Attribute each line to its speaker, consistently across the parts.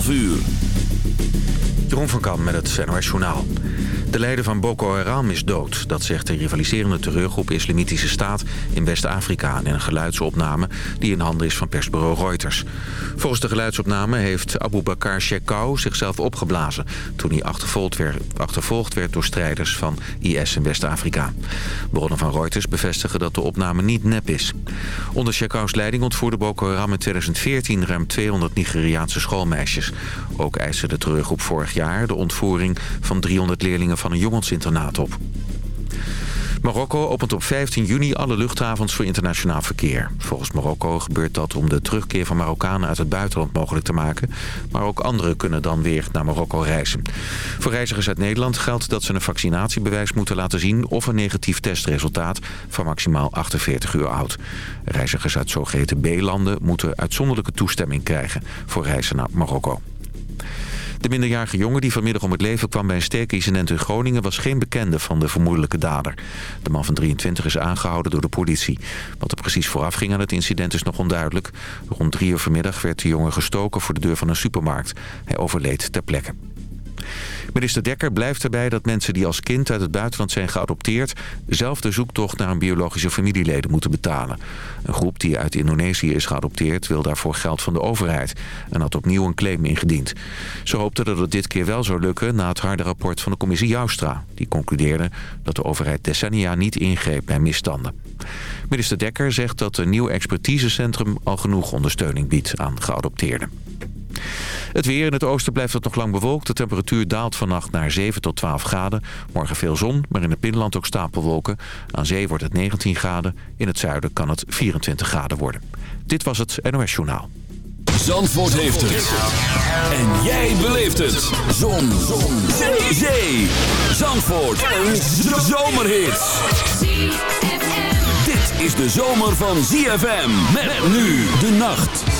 Speaker 1: 12 uur.
Speaker 2: Jeroen van Kam met het NOS Journaal. De leider van Boko Haram is dood. Dat zegt de rivaliserende terreurgroep Islamitische Staat in West-Afrika... in een geluidsopname die in handen is van persbureau Reuters. Volgens de geluidsopname heeft Abu Bakr Shekau zichzelf opgeblazen... toen hij achtervolgd werd, achtervolgd werd door strijders van IS in West-Afrika. Bronnen van Reuters bevestigen dat de opname niet nep is. Onder Shekau's leiding ontvoerde Boko Haram in 2014 ruim 200 Nigeriaanse schoolmeisjes. Ook eiste de terreurgroep vorig jaar de ontvoering van 300 leerlingen van een jongensinternaat op. Marokko opent op 15 juni alle luchthavens voor internationaal verkeer. Volgens Marokko gebeurt dat om de terugkeer van Marokkanen uit het buitenland mogelijk te maken. Maar ook anderen kunnen dan weer naar Marokko reizen. Voor reizigers uit Nederland geldt dat ze een vaccinatiebewijs moeten laten zien... of een negatief testresultaat van maximaal 48 uur oud. Reizigers uit zogeheten B-landen moeten uitzonderlijke toestemming krijgen voor reizen naar Marokko. De minderjarige jongen die vanmiddag om het leven kwam bij een sterkincident in Groningen... was geen bekende van de vermoedelijke dader. De man van 23 is aangehouden door de politie. Wat er precies vooraf ging aan het incident is nog onduidelijk. Rond drie uur vanmiddag werd de jongen gestoken voor de deur van een supermarkt. Hij overleed ter plekke. Minister Dekker blijft erbij dat mensen die als kind uit het buitenland zijn geadopteerd... zelf de zoektocht naar een biologische familieleden moeten betalen. Een groep die uit Indonesië is geadopteerd wil daarvoor geld van de overheid... en had opnieuw een claim ingediend. Ze hoopten dat het dit keer wel zou lukken na het harde rapport van de commissie Joustra. Die concludeerde dat de overheid decennia niet ingreep bij misstanden. Minister Dekker zegt dat een nieuw expertisecentrum al genoeg ondersteuning biedt aan geadopteerden. Het weer in het oosten blijft het nog lang bewolkt. De temperatuur daalt vannacht naar 7 tot 12 graden. Morgen veel zon, maar in het binnenland ook stapelwolken. Aan zee wordt het 19 graden. In het zuiden kan het 24 graden worden. Dit was het NOS Journaal.
Speaker 1: Zandvoort heeft het. En jij beleeft het. Zon. zon. Zee. Zee. Zandvoort. Een zomerhit. Dit is de zomer van ZFM. Met nu de nacht.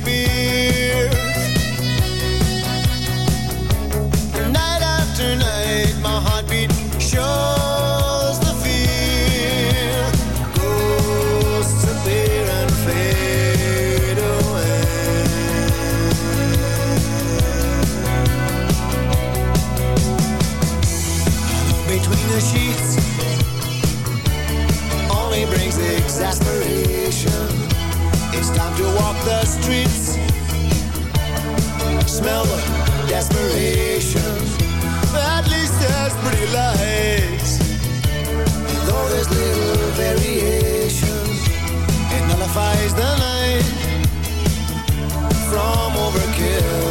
Speaker 3: desperation. At least there's pretty lights. And though there's little variation, it nullifies the night from overkill.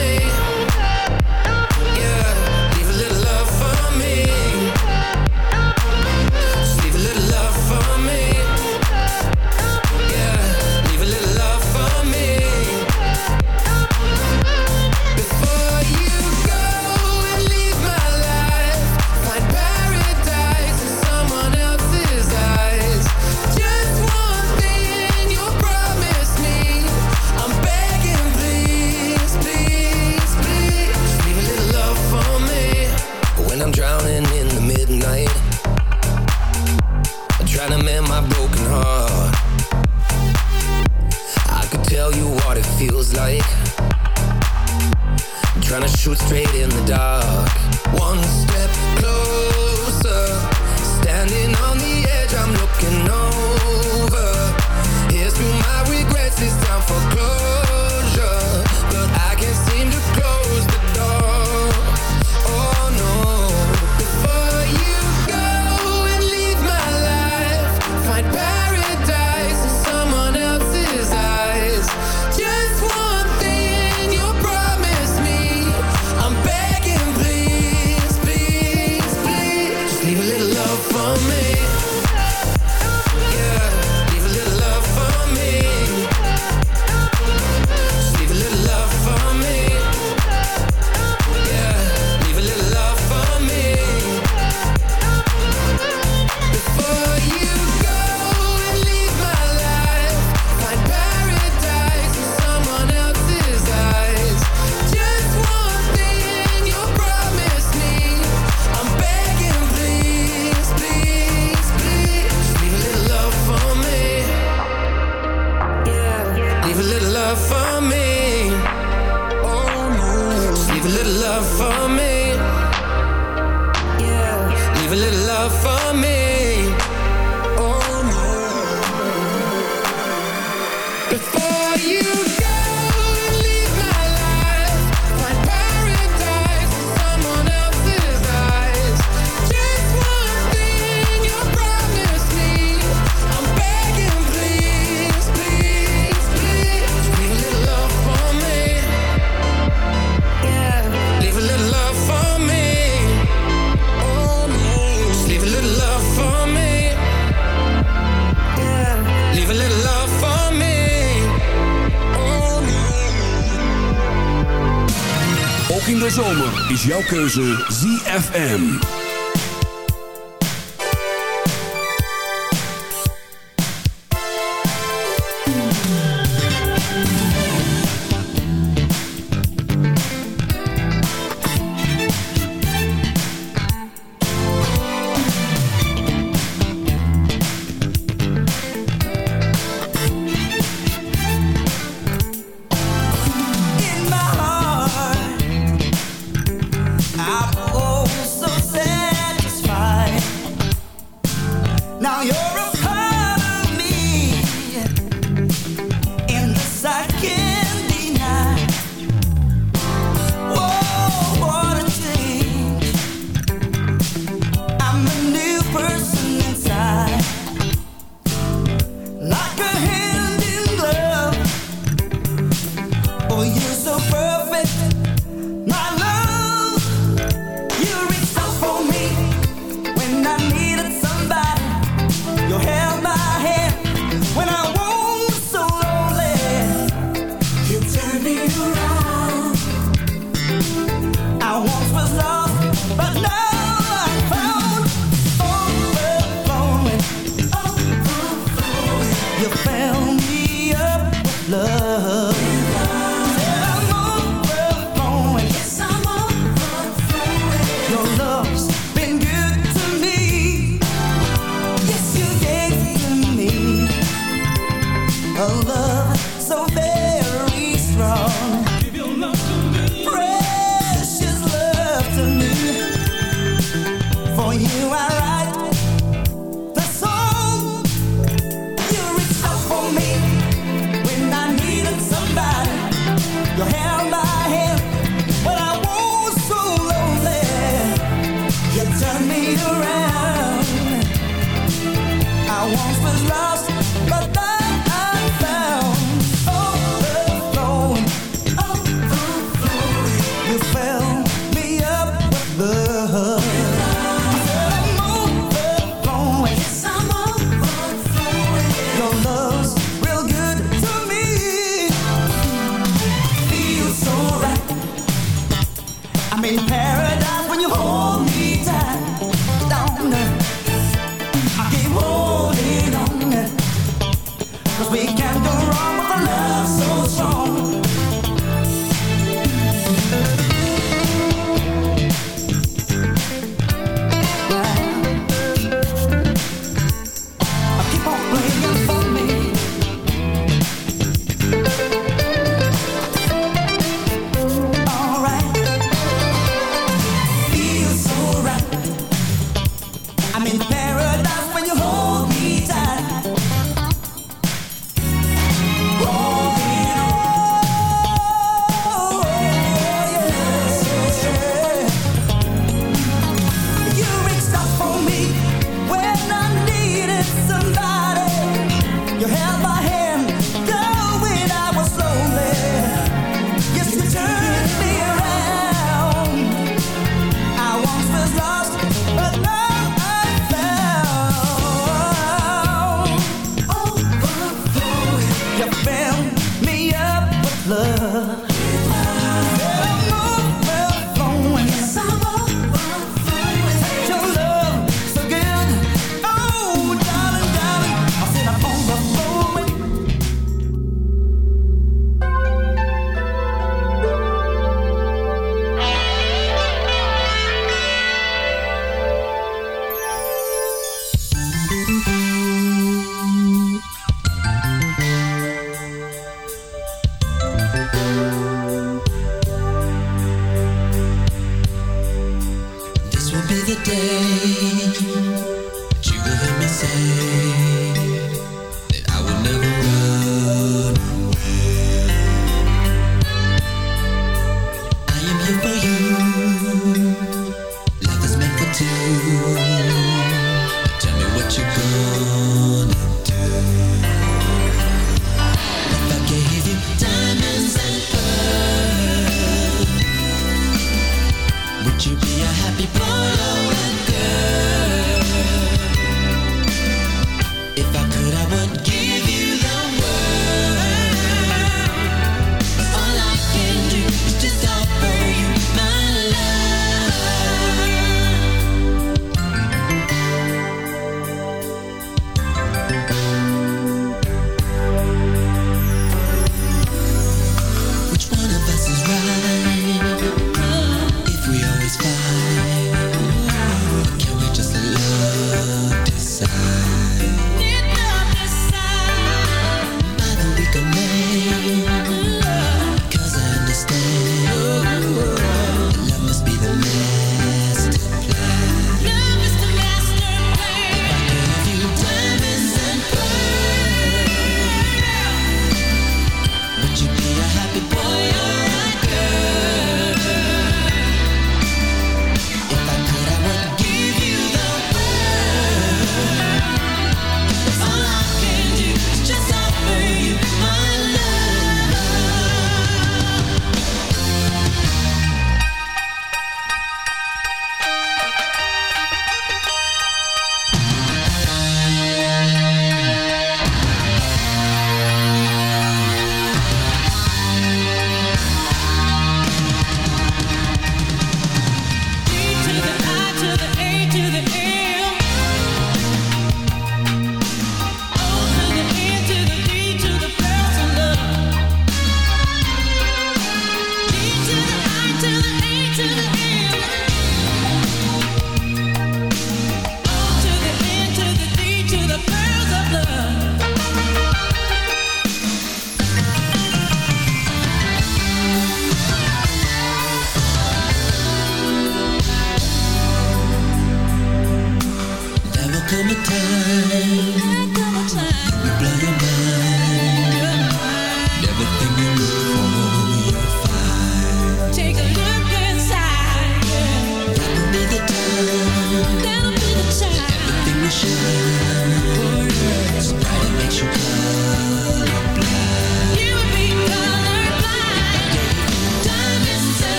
Speaker 4: shoot straight in the dark.
Speaker 1: Keuze ZFM.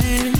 Speaker 5: time.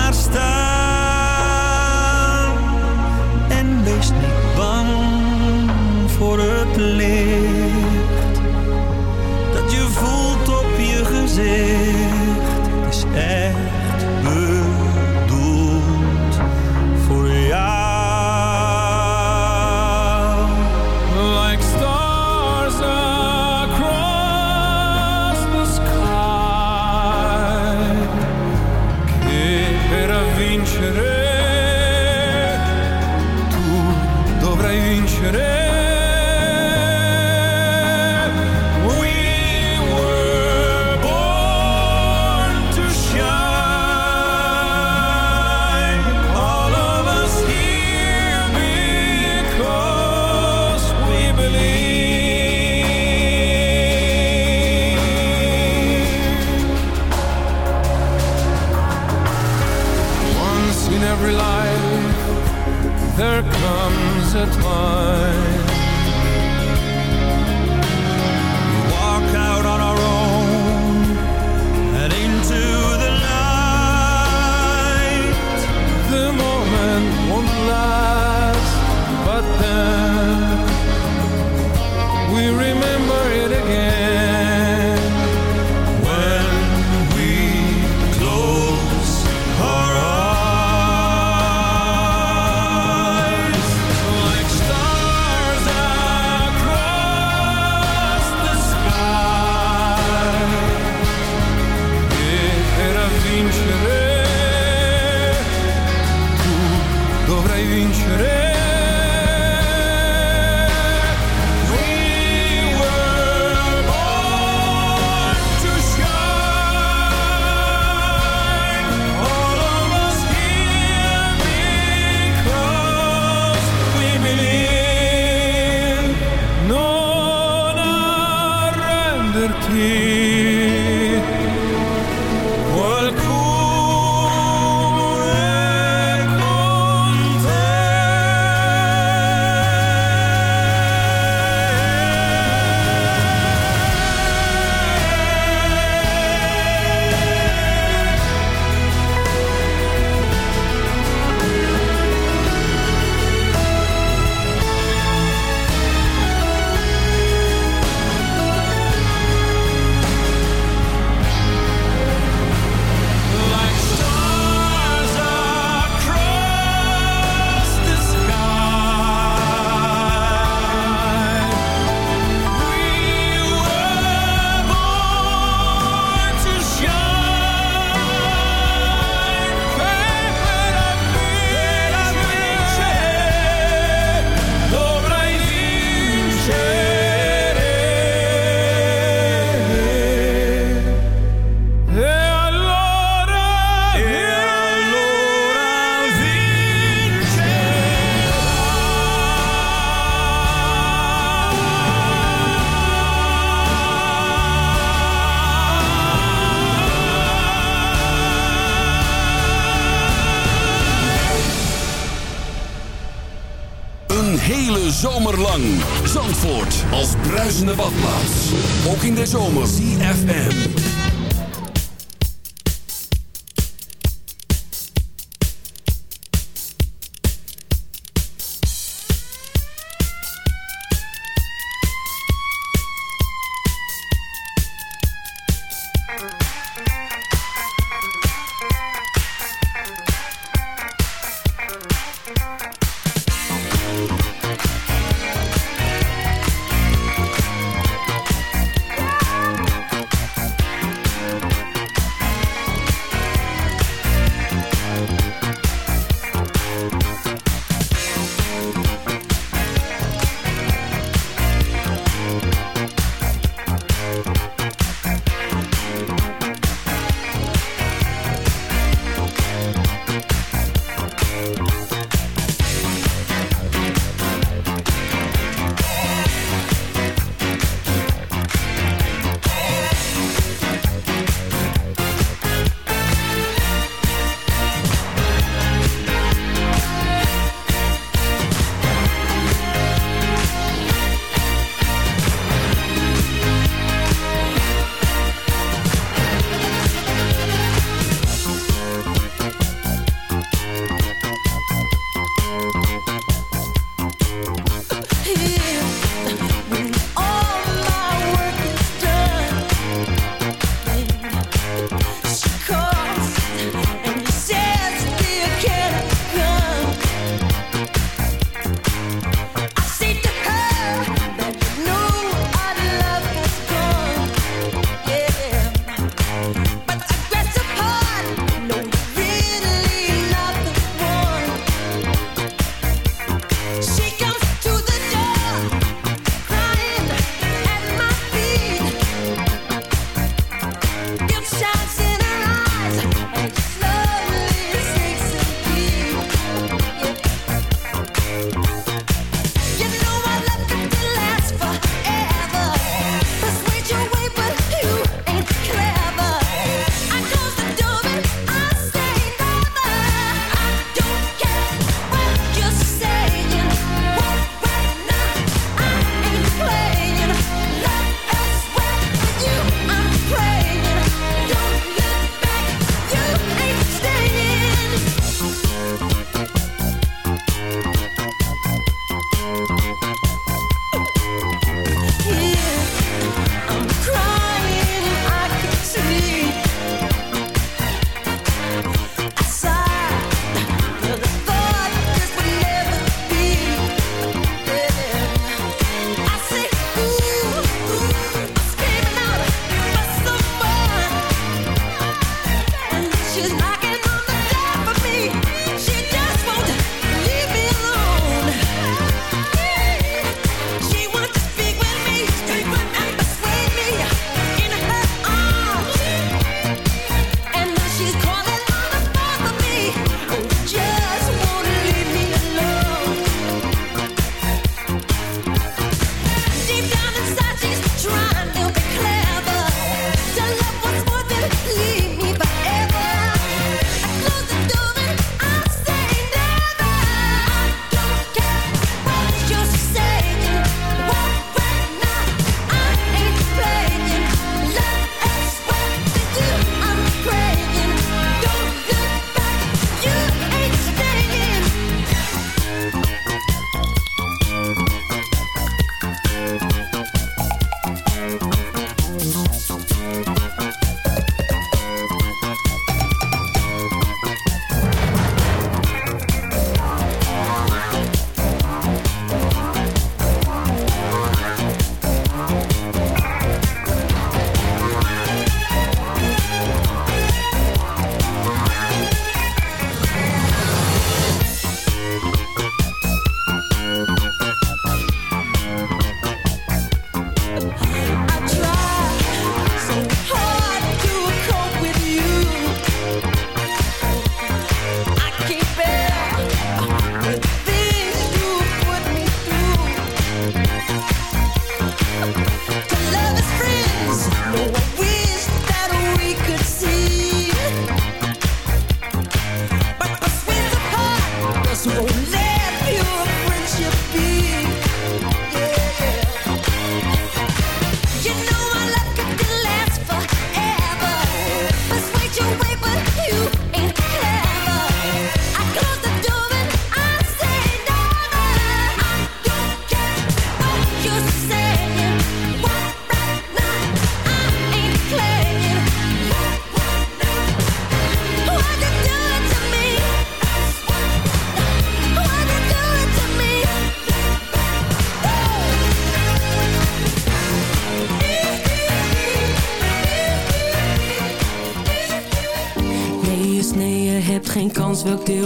Speaker 6: there comes a time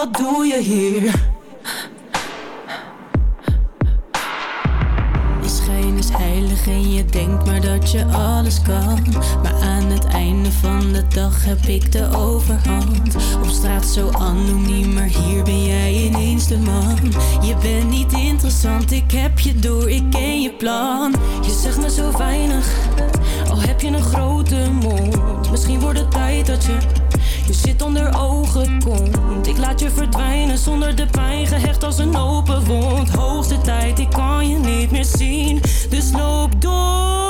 Speaker 7: wat doe je hier? Je schijn is heilig en je denkt maar dat je alles kan. Maar aan het einde van de dag heb ik de overhand. Straat zo anoniem, maar hier ben jij ineens de man. Je bent niet interessant, ik heb je door, ik ken je plan. Je zegt me zo weinig, al heb je een grote mond. Misschien wordt het tijd dat je je zit onder ogen komt. Ik laat je verdwijnen zonder de pijn gehecht als een open wond. Hoogste tijd, ik kan je niet meer zien. Dus loop door.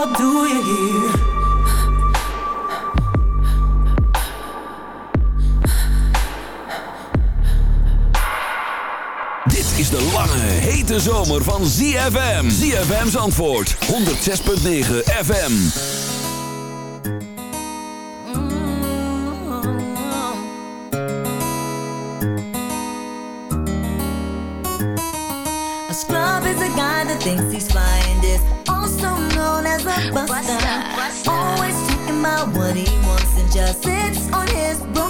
Speaker 7: wat doe je hier?
Speaker 1: Dit is de lange, hete zomer van ZFM. ZFM's antwoord, 106.9 FM.
Speaker 5: Scrub is a guy that thinks he's fine. Also known as a buster. Always talking about what he wants and just sits on his broom.